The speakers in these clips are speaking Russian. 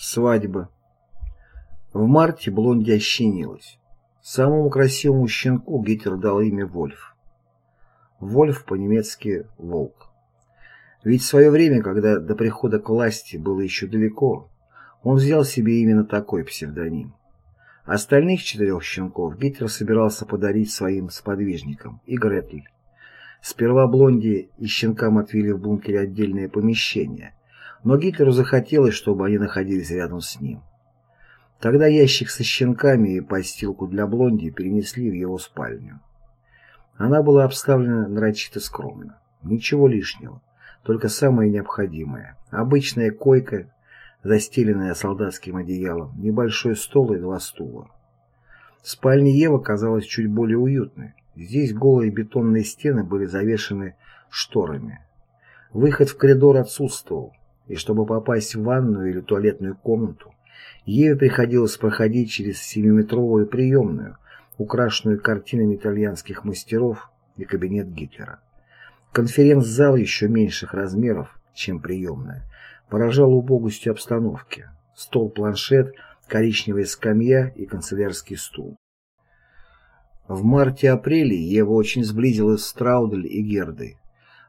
Свадьба. В марте Блонди ощенилась. Самому красивому щенку Гитлер дал имя Вольф. Вольф по-немецки «волк». Ведь в свое время, когда до прихода к власти было еще далеко, он взял себе именно такой псевдоним. Остальных четырех щенков Гитлер собирался подарить своим сподвижникам и Гретль. Сперва Блонди и щенкам отвели в бункере отдельное помещение, но Гитлеру захотелось, чтобы они находились рядом с ним. Тогда ящик со щенками и постилку для Блонди перенесли в его спальню. Она была обставлена нарочито скромно. Ничего лишнего, только самое необходимое. Обычная койка, застеленная солдатским одеялом, небольшой стол и два стула. Спальня Ева казалась чуть более уютной. Здесь голые бетонные стены были завешены шторами. Выход в коридор отсутствовал, и чтобы попасть в ванную или туалетную комнату, Еве приходилось проходить через семиметровую приемную, украшенную картинами итальянских мастеров и кабинет Гитлера. Конференц-зал еще меньших размеров, чем приемная, поражал убогостью обстановки. Стол-планшет, коричневая скамья и канцелярский стул. В марте-апреле Ева очень сблизилась с Траудель и Гердой.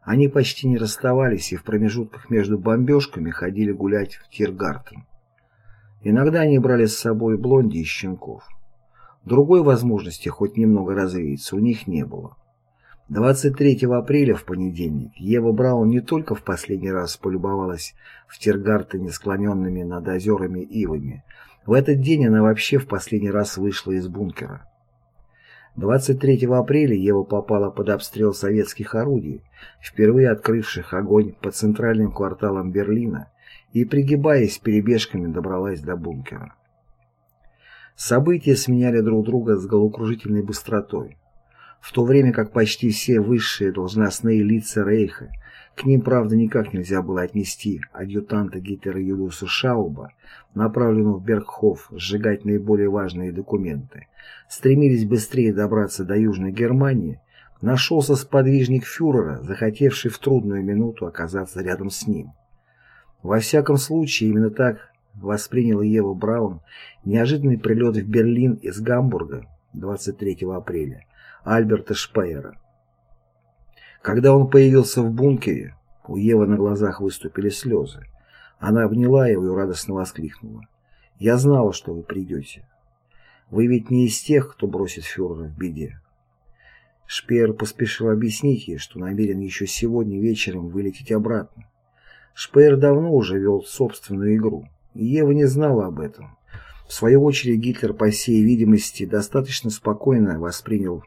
Они почти не расставались и в промежутках между бомбежками ходили гулять в Тиргартен. Иногда они брали с собой блонди и щенков. Другой возможности хоть немного развеяться у них не было. 23 апреля в понедельник Ева Браун не только в последний раз полюбовалась в Тиргартене склоненными над озерами ивами, в этот день она вообще в последний раз вышла из бункера. 23 апреля Ева попала под обстрел советских орудий, впервые открывших огонь по центральным кварталам Берлина, и, пригибаясь перебежками, добралась до бункера. События сменяли друг друга с головокружительной быстротой. В то время как почти все высшие должностные лица Рейха. К ним, правда, никак нельзя было отнести адъютанта Гитлера Юлиуса Шауба, направленного в Бергхоф сжигать наиболее важные документы, стремились быстрее добраться до Южной Германии, нашелся сподвижник фюрера, захотевший в трудную минуту оказаться рядом с ним. Во всяком случае, именно так восприняла Ева Браун неожиданный прилет в Берлин из Гамбурга 23 апреля Альберта Шпайера. Когда он появился в бункере, у Евы на глазах выступили слезы. Она обняла его и радостно воскликнула. «Я знала, что вы придете. Вы ведь не из тех, кто бросит фюрера в беде». Шпеер поспешил объяснить ей, что намерен еще сегодня вечером вылететь обратно. Шпеер давно уже вел собственную игру, и Ева не знала об этом. В свою очередь Гитлер, по всей видимости, достаточно спокойно воспринял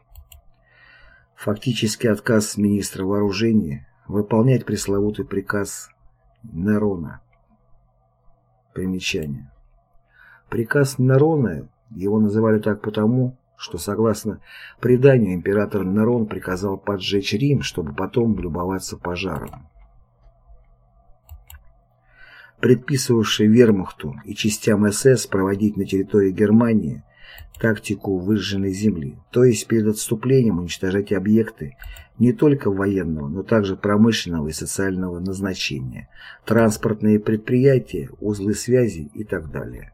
Фактически отказ министра вооружения выполнять пресловутый приказ Нерона. Примечание. Приказ Нерона, его называли так потому, что, согласно преданию, император Нерон приказал поджечь Рим, чтобы потом любоваться пожаром. Предписывавший вермахту и частям СС проводить на территории Германии тактику выжженной земли, то есть перед отступлением уничтожать объекты не только военного, но также промышленного и социального назначения, транспортные предприятия, узлы связи и так далее.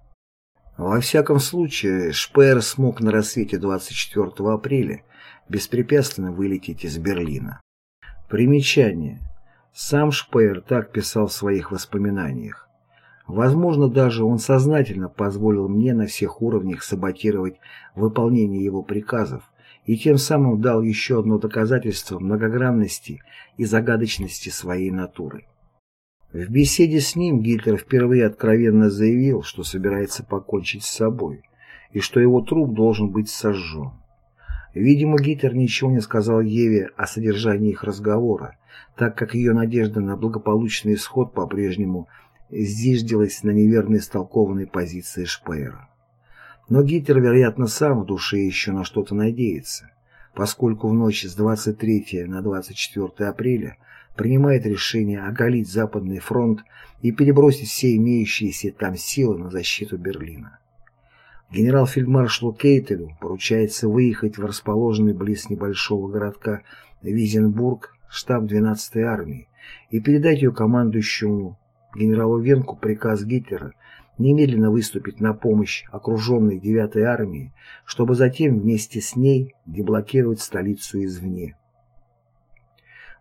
Во всяком случае, Шпеер смог на рассвете 24 апреля беспрепятственно вылететь из Берлина. Примечание. Сам Шпеер так писал в своих воспоминаниях. Возможно, даже он сознательно позволил мне на всех уровнях саботировать выполнение его приказов и тем самым дал еще одно доказательство многогранности и загадочности своей натуры. В беседе с ним Гитлер впервые откровенно заявил, что собирается покончить с собой и что его труп должен быть сожжен. Видимо, Гитлер ничего не сказал Еве о содержании их разговора, так как ее надежда на благополучный исход по-прежнему зиждилась на неверно истолкованной позиции Шпеера. Но Гитлер, вероятно, сам в душе еще на что-то надеется, поскольку в ночь с 23 на 24 апреля принимает решение оголить Западный фронт и перебросить все имеющиеся там силы на защиту Берлина. Генерал-фельдмаршалу Кейтелю поручается выехать в расположенный близ небольшого городка Визенбург штаб 12-й армии и передать ее командующему генералу Венку приказ Гитлера немедленно выступить на помощь окруженной 9-й армии, чтобы затем вместе с ней деблокировать столицу извне.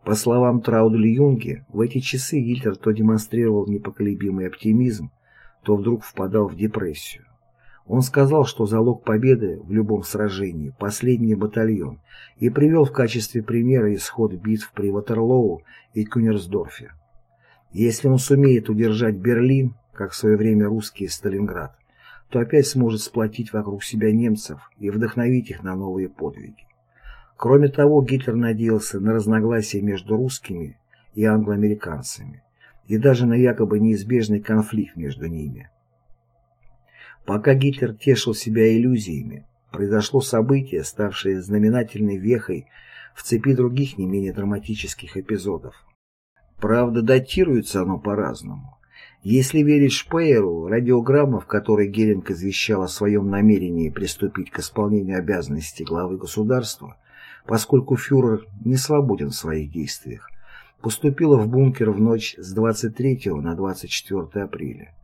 По словам Траудли Юнге, в эти часы Гитлер то демонстрировал непоколебимый оптимизм, то вдруг впадал в депрессию. Он сказал, что залог победы в любом сражении – последний батальон, и привел в качестве примера исход битв при Ватерлоу и Кюнерсдорфе. Если он сумеет удержать Берлин, как в свое время русские Сталинград, то опять сможет сплотить вокруг себя немцев и вдохновить их на новые подвиги. Кроме того, Гитлер надеялся на разногласия между русскими и англоамериканцами, и даже на якобы неизбежный конфликт между ними. Пока Гитлер тешил себя иллюзиями, произошло событие, ставшее знаменательной вехой в цепи других не менее драматических эпизодов. Правда, датируется оно по-разному. Если верить Шпееру, радиограмма, в которой Геринг извещал о своем намерении приступить к исполнению обязанностей главы государства, поскольку фюрер не свободен в своих действиях, поступила в бункер в ночь с 23 на 24 апреля.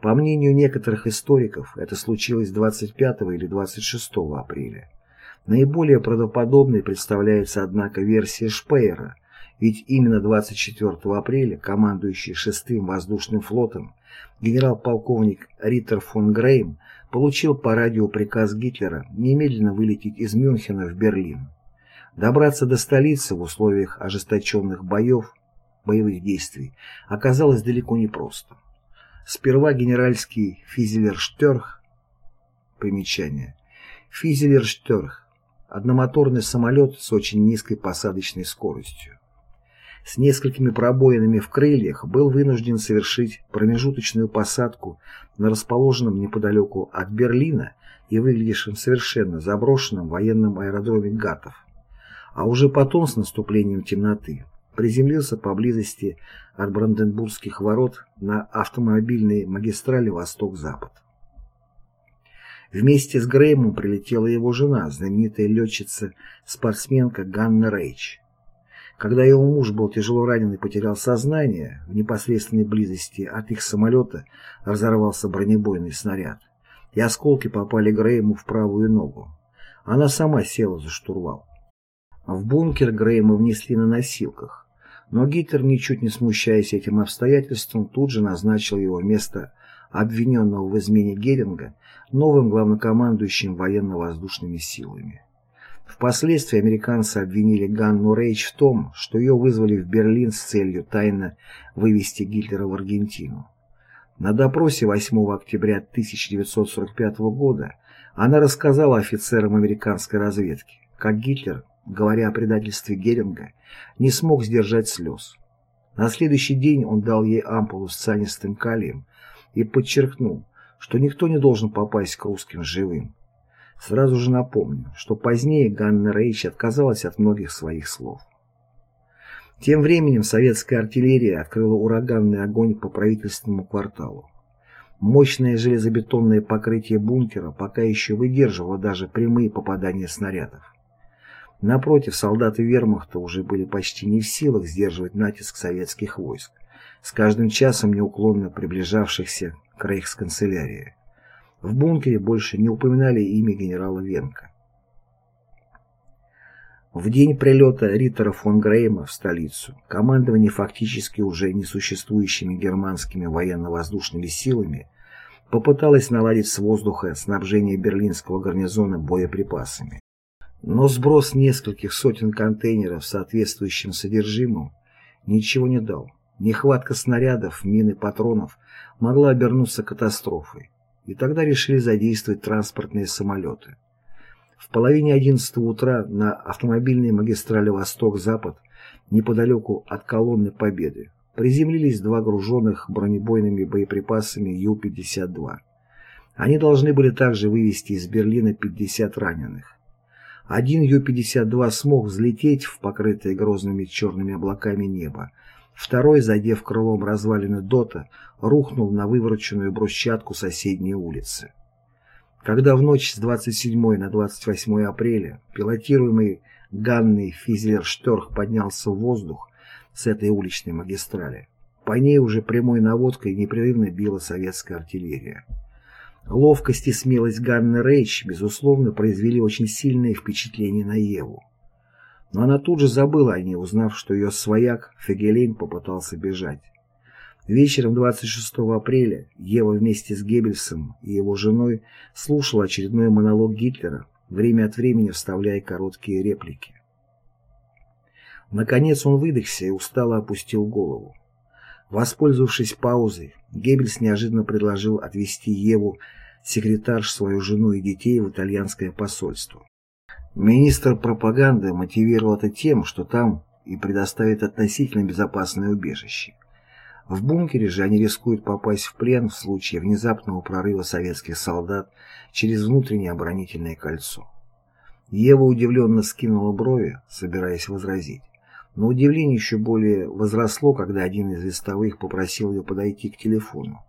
По мнению некоторых историков, это случилось 25 или 26 апреля. Наиболее правдоподобной представляется, однако, версия Шпеера, ведь именно 24 апреля командующий 6-м воздушным флотом генерал-полковник Риттер фон Грейм получил по радио приказ Гитлера немедленно вылететь из Мюнхена в Берлин. Добраться до столицы в условиях ожесточенных боев, боевых действий оказалось далеко не просто. Сперва генеральский Физелерштерх, примечание, Физелерштерх, одномоторный самолет с очень низкой посадочной скоростью. С несколькими пробоинами в крыльях был вынужден совершить промежуточную посадку на расположенном неподалеку от Берлина и выглядевшем совершенно заброшенном военном аэродроме Гатов. А уже потом, с наступлением темноты, приземлился поблизости от Бранденбургских ворот на автомобильной магистрали Восток-Запад. Вместе с Греймом прилетела его жена, знаменитая летчица-спортсменка Ганна Рейч. Когда его муж был тяжело ранен и потерял сознание, в непосредственной близости от их самолета разорвался бронебойный снаряд, и осколки попали Грейму в правую ногу. Она сама села за штурвал. В бункер Грейма внесли на носилках. Но Гитлер, ничуть не смущаясь этим обстоятельством, тут же назначил его вместо обвиненного в измене Геринга новым главнокомандующим военно-воздушными силами. Впоследствии американцы обвинили Ганну Рейч в том, что ее вызвали в Берлин с целью тайно вывести Гитлера в Аргентину. На допросе 8 октября 1945 года она рассказала офицерам американской разведки, как Гитлер говоря о предательстве Геринга, не смог сдержать слез. На следующий день он дал ей ампулу с цианистым калием и подчеркнул, что никто не должен попасть к русским живым. Сразу же напомню, что позднее Ганна Рейч отказалась от многих своих слов. Тем временем советская артиллерия открыла ураганный огонь по правительственному кварталу. Мощное железобетонное покрытие бункера пока еще выдерживало даже прямые попадания снарядов. Напротив, солдаты вермахта уже были почти не в силах сдерживать натиск советских войск, с каждым часом неуклонно приближавшихся к рейхсканцелярии. В бункере больше не упоминали имя генерала Венка. В день прилета Риттера фон Грейма в столицу командование фактически уже несуществующими германскими военно-воздушными силами попыталось наладить с воздуха снабжение берлинского гарнизона боеприпасами. Но сброс нескольких сотен контейнеров соответствующим содержимым ничего не дал. Нехватка снарядов, мин и патронов могла обернуться катастрофой, и тогда решили задействовать транспортные самолеты. В половине одиннадцатого утра на автомобильной магистрали Восток-Запад, неподалеку от колонны Победы, приземлились два груженных бронебойными боеприпасами Ю-52. Они должны были также вывести из Берлина 50 раненых. Один Ю-52 смог взлететь в покрытое грозными черными облаками небо. Второй, задев крылом развалины ДОТа, рухнул на вывороченную брусчатку соседней улицы. Когда в ночь с 27 на 28 апреля пилотируемый Ганной Физлерштерх поднялся в воздух с этой уличной магистрали, По ней уже прямой наводкой непрерывно била советская артиллерия. Ловкость и смелость Ганны Рейч, безусловно, произвели очень сильное впечатление на Еву. Но она тут же забыла о ней, узнав, что ее свояк Фегелейн попытался бежать. Вечером 26 апреля Ева вместе с Геббельсом и его женой слушала очередной монолог Гитлера, время от времени вставляя короткие реплики. Наконец он выдохся и устало опустил голову. Воспользовавшись паузой, Геббельс неожиданно предложил отвезти Еву, секретарш, свою жену и детей в итальянское посольство. Министр пропаганды мотивировал это тем, что там и предоставит относительно безопасное убежище. В бункере же они рискуют попасть в плен в случае внезапного прорыва советских солдат через внутреннее оборонительное кольцо. Ева удивленно скинула брови, собираясь возразить. Но удивление еще более возросло, когда один из вестовых попросил ее подойти к телефону.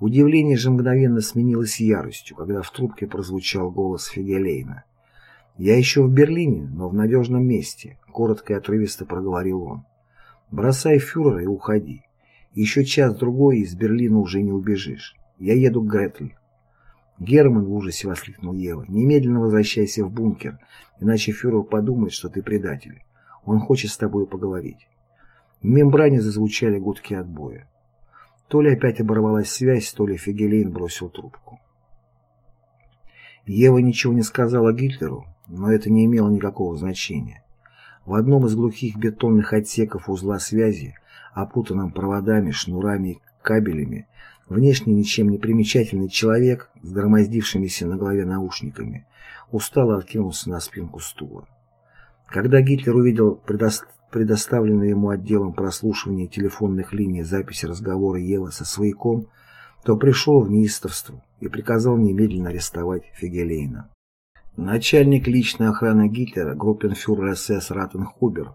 Удивление же мгновенно сменилось яростью, когда в трубке прозвучал голос Фигелейна. «Я еще в Берлине, но в надежном месте», — коротко и отрывисто проговорил он. «Бросай фюрера и уходи. Еще час-другой из Берлина уже не убежишь. Я еду к Гретель». «Герман!» — в ужасе воскликнул Ева. «Немедленно возвращайся в бункер, иначе фюрер подумает, что ты предатель. Он хочет с тобой поговорить. В мембране зазвучали гудки отбоя. То ли опять оборвалась связь, то ли Фигелейн бросил трубку. Ева ничего не сказала Гитлеру, но это не имело никакого значения. В одном из глухих бетонных отсеков узла связи, опутанном проводами, шнурами и кабелями, внешне ничем не примечательный человек с громоздившимися на голове наушниками устало откинулся на спинку стула. Когда Гитлер увидел предоставленную ему отделом прослушивания телефонных линий записи разговора Евы со свояком, то пришел в неистовство и приказал немедленно арестовать Фигелейна. Начальник личной охраны Гитлера, группенфюрер СС Ратенхубер,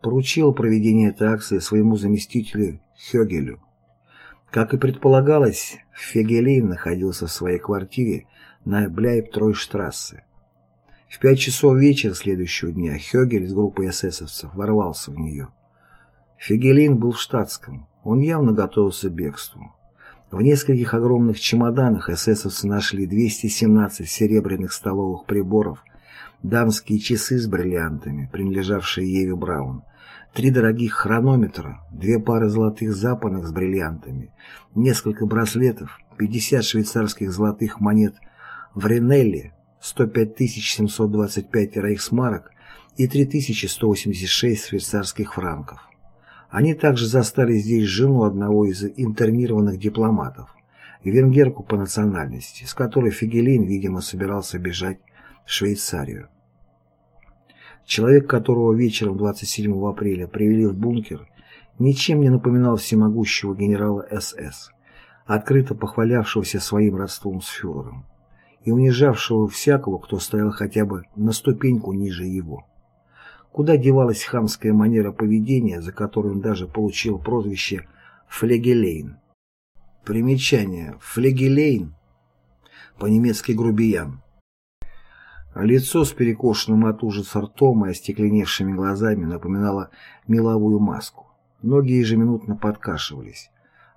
поручил проведение этой акции своему заместителю Хёгелю. Как и предполагалось, Фегелейн находился в своей квартире на Бляйб-Тройштрассе. В пять часов вечера следующего дня Хёгель с группой эсэсовцев ворвался в нее. Фегелин был в штатском. Он явно готовился к бегству. В нескольких огромных чемоданах эсэсовцы нашли 217 серебряных столовых приборов, дамские часы с бриллиантами, принадлежавшие Еве Браун, три дорогих хронометра, две пары золотых запонок с бриллиантами, несколько браслетов, 50 швейцарских золотых монет в Ренелле, 105 725 рейхсмарок и 3186 швейцарских франков. Они также застали здесь жену одного из интернированных дипломатов, венгерку по национальности, с которой Фигелин, видимо, собирался бежать в Швейцарию. Человек, которого вечером 27 апреля привели в бункер, ничем не напоминал всемогущего генерала СС, открыто похвалявшегося своим родством с фюрером и унижавшего всякого, кто стоял хотя бы на ступеньку ниже его. Куда девалась хамская манера поведения, за которую он даже получил прозвище «флегелейн». Примечание «флегелейн» по-немецки «грубиян». Лицо с перекошенным от ужаса ртом и остекленевшими глазами напоминало меловую маску. Ноги ежеминутно подкашивались,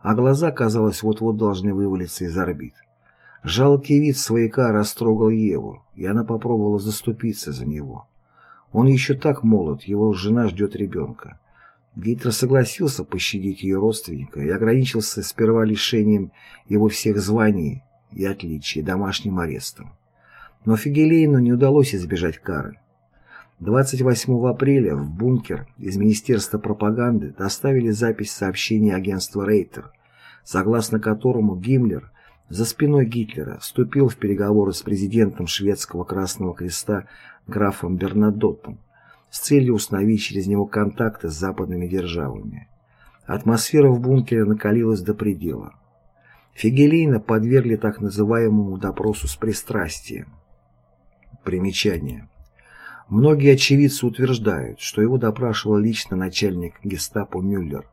а глаза, казалось, вот-вот должны вывалиться из орбит. Жалкий вид свояка растрогал Еву, и она попробовала заступиться за него. Он еще так молод, его жена ждет ребенка. Гитлер согласился пощадить ее родственника и ограничился сперва лишением его всех званий и отличий домашним арестом. Но Фигелейну не удалось избежать кары. 28 апреля в бункер из Министерства пропаганды доставили запись сообщения агентства Рейтер, согласно которому Гиммлер за спиной Гитлера вступил в переговоры с президентом шведского Красного Креста графом Бернадоттом с целью установить через него контакты с западными державами. Атмосфера в бункере накалилась до предела. Фигелейна подвергли так называемому допросу с пристрастием. Примечание. Многие очевидцы утверждают, что его допрашивал лично начальник гестапо Мюллер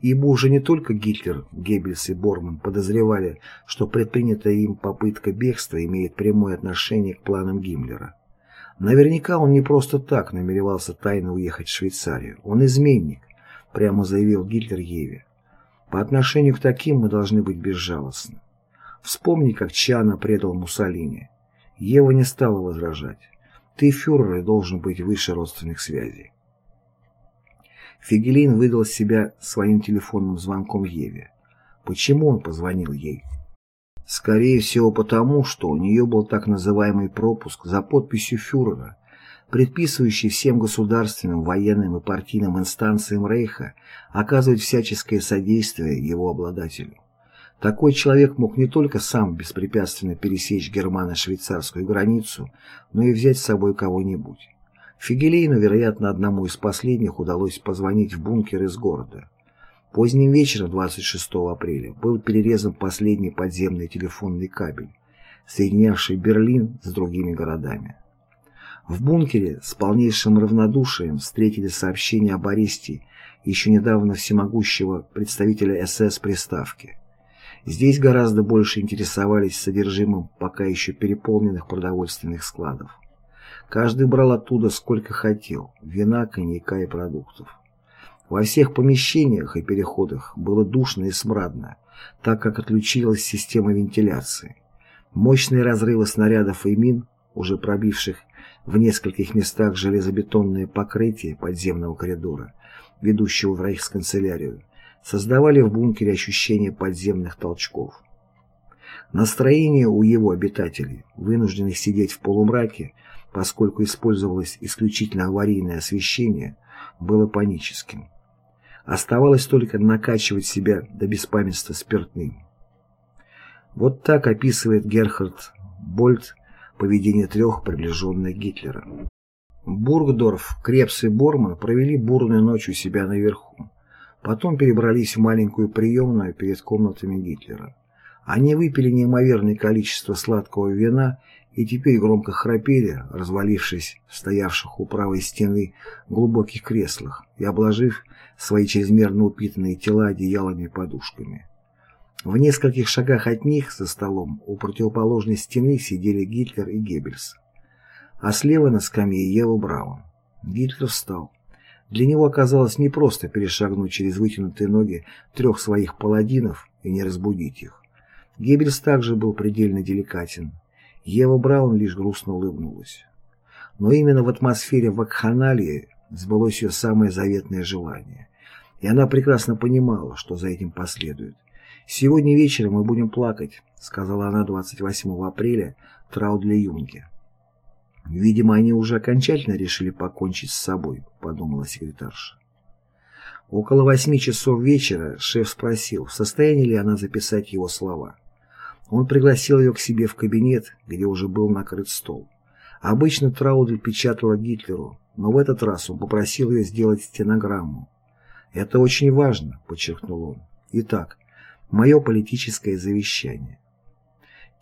ибо уже не только Гитлер, Геббельс и Борман подозревали, что предпринятая им попытка бегства имеет прямое отношение к планам Гиммлера. Наверняка он не просто так намеревался тайно уехать в Швейцарию. Он изменник, прямо заявил Гитлер Еве. По отношению к таким мы должны быть безжалостны. Вспомни, как Чана предал Муссолини. Ева не стала возражать. Ты, фюрер, должен быть выше родственных связей. Фигелин выдал себя своим телефонным звонком Еве. Почему он позвонил ей? Скорее всего потому, что у нее был так называемый пропуск за подписью фюрера, предписывающий всем государственным, военным и партийным инстанциям Рейха оказывать всяческое содействие его обладателю. Такой человек мог не только сам беспрепятственно пересечь германо-швейцарскую границу, но и взять с собой кого-нибудь. Фигелейну, вероятно, одному из последних удалось позвонить в бункер из города. Поздним вечером 26 апреля был перерезан последний подземный телефонный кабель, соединявший Берлин с другими городами. В бункере с полнейшим равнодушием встретили сообщение об аресте еще недавно всемогущего представителя СС приставки. Здесь гораздо больше интересовались содержимым пока еще переполненных продовольственных складов. Каждый брал оттуда сколько хотел – вина, коньяка и продуктов. Во всех помещениях и переходах было душно и смрадно, так как отключилась система вентиляции. Мощные разрывы снарядов и мин, уже пробивших в нескольких местах железобетонное покрытие подземного коридора, ведущего в рейхсканцелярию, создавали в бункере ощущение подземных толчков. Настроение у его обитателей, вынужденных сидеть в полумраке, поскольку использовалось исключительно аварийное освещение, было паническим. Оставалось только накачивать себя до беспамятства спиртным. Вот так описывает Герхард Больт поведение трех приближенных Гитлера. Бургдорф, Крепс и Борман провели бурную ночь у себя наверху. Потом перебрались в маленькую приемную перед комнатами Гитлера. Они выпили неимоверное количество сладкого вина и теперь громко храпели, развалившись в стоявших у правой стены глубоких креслах и обложив свои чрезмерно упитанные тела одеялами и подушками. В нескольких шагах от них за столом у противоположной стены сидели Гитлер и Геббельс. А слева на скамье Ева Браун. Гитлер встал. Для него оказалось непросто перешагнуть через вытянутые ноги трех своих паладинов и не разбудить их. Геббельс также был предельно деликатен. Ева Браун лишь грустно улыбнулась. Но именно в атмосфере вакханалии сбылось ее самое заветное желание. И она прекрасно понимала, что за этим последует. «Сегодня вечером мы будем плакать», — сказала она 28 апреля Траудле Юнге. «Видимо, они уже окончательно решили покончить с собой», — подумала секретарша. Около восьми часов вечера шеф спросил, в состоянии ли она записать его слова. Он пригласил ее к себе в кабинет, где уже был накрыт стол. Обычно Траудель печатала Гитлеру, но в этот раз он попросил ее сделать стенограмму. «Это очень важно», — подчеркнул он. «Итак, Мое политическое завещание.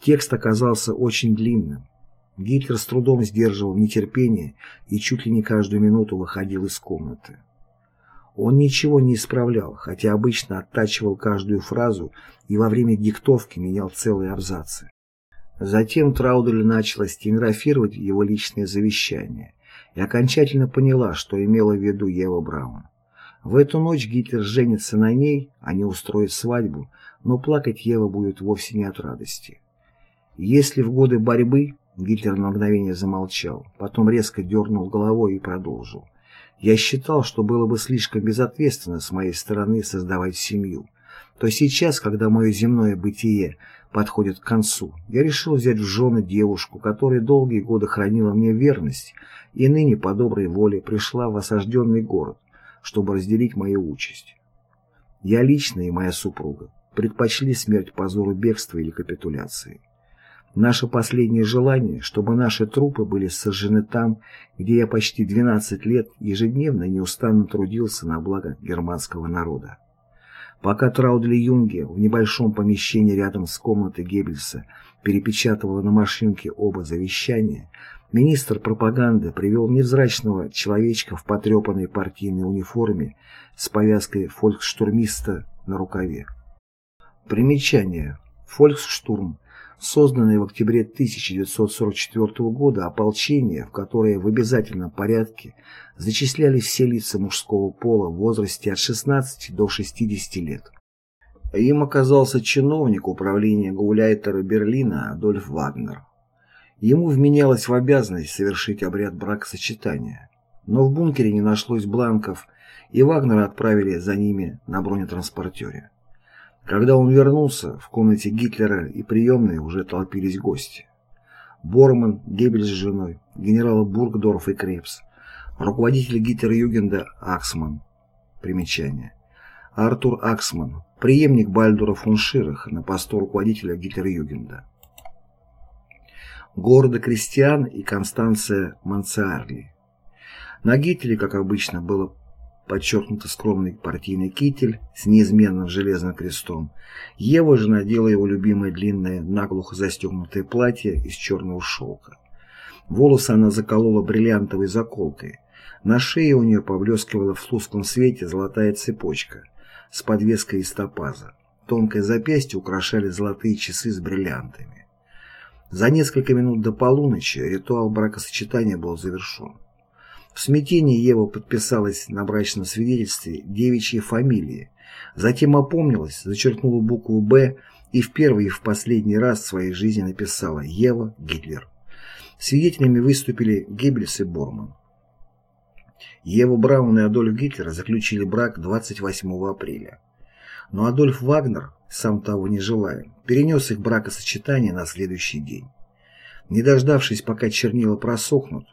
Текст оказался очень длинным. Гитлер с трудом сдерживал нетерпение и чуть ли не каждую минуту выходил из комнаты. Он ничего не исправлял, хотя обычно оттачивал каждую фразу и во время диктовки менял целые абзацы. Затем Траудель начала стенографировать его личное завещание и окончательно поняла, что имела в виду Ева Браун. В эту ночь Гитлер женится на ней, они устроят свадьбу, но плакать Ева будет вовсе не от радости. Если в годы борьбы Гитлер на мгновение замолчал, потом резко дернул головой и продолжил. Я считал, что было бы слишком безответственно с моей стороны создавать семью, то сейчас, когда мое земное бытие подходит к концу, я решил взять в жены девушку, которая долгие годы хранила мне верность и ныне по доброй воле пришла в осажденный город, чтобы разделить мою участь. Я лично и моя супруга предпочли смерть позору бегства или капитуляции. Наше последнее желание, чтобы наши трупы были сожжены там, где я почти 12 лет ежедневно неустанно трудился на благо германского народа. Пока Траудли Юнге в небольшом помещении рядом с комнатой Геббельса перепечатывала на машинке оба завещания, Министр пропаганды привел невзрачного человечка в потрепанной партийной униформе с повязкой фольксштурмиста на рукаве. Примечание. Фольксштурм Созданное в октябре 1944 года ополчение, в которое в обязательном порядке зачислялись все лица мужского пола в возрасте от 16 до 60 лет. Им оказался чиновник управления Гауляйтера Берлина Адольф Вагнер. Ему вменялось в обязанность совершить обряд бракосочетания, но в бункере не нашлось бланков, и Вагнера отправили за ними на бронетранспортере. Когда он вернулся, в комнате Гитлера и приемной уже толпились гости. Борман, Геббельс с женой, генералы Бургдорф и Крепс, руководитель Гитлер-Югенда Аксман. Примечание. Артур Аксман, преемник Бальдура фон Ширах на посту руководителя Гитлер-Югенда. Герда Кристиан и Констанция Манциарли. На Гитлере, как обычно, было подчеркнуто скромный партийный китель с неизменным железным крестом. Ева же надела его любимое длинное, наглухо застегнутое платье из черного шелка. Волосы она заколола бриллиантовой заколкой. На шее у нее поблескивала в тусклом свете золотая цепочка с подвеской из топаза. Тонкое запястье украшали золотые часы с бриллиантами. За несколько минут до полуночи ритуал бракосочетания был завершен. В смятении Ева подписалась на брачном свидетельстве девичьей фамилии, затем опомнилась, зачеркнула букву «Б» и в первый и в последний раз в своей жизни написала «Ева Гитлер». Свидетелями выступили Геббельс и Борман. Ева Браун и Адольф Гитлер заключили брак 28 апреля. Но Адольф Вагнер, сам того не желая, перенес их бракосочетание на следующий день. Не дождавшись, пока чернила просохнут,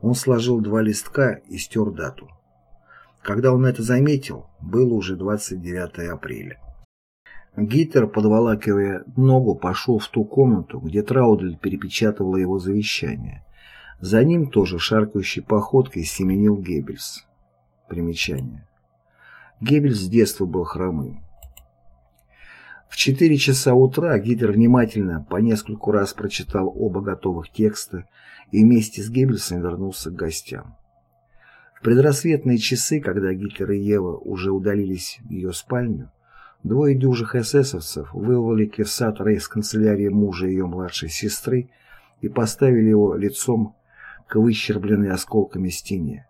он сложил два листка и стер дату. Когда он это заметил, было уже 29 апреля. Гитлер, подволакивая ногу, пошел в ту комнату, где Траудель перепечатывала его завещание. За ним тоже шаркающей походкой семенил Геббельс. Примечание. Геббельс с детства был хромым. В 4 часа утра Гитлер внимательно по нескольку раз прочитал оба готовых текста и вместе с Геббельсом вернулся к гостям. В предрассветные часы, когда Гитлер и Ева уже удалились в ее спальню, двое дюжих эсэсовцев выволокли в сад из канцелярии мужа ее младшей сестры и поставили его лицом к выщербленной осколками стене.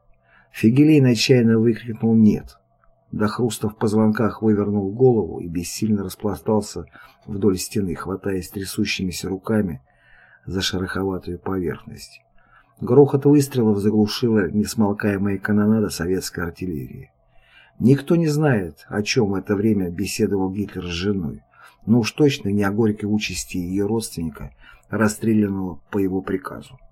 Фигелейн отчаянно выкрикнул «нет». До хруста в позвонках вывернул голову и бессильно распластался вдоль стены, хватаясь трясущимися руками за шероховатую поверхность. Грохот выстрелов заглушила несмолкаемая канонада советской артиллерии. Никто не знает, о чем в это время беседовал Гитлер с женой, но уж точно не о горькой участи ее родственника, расстрелянного по его приказу.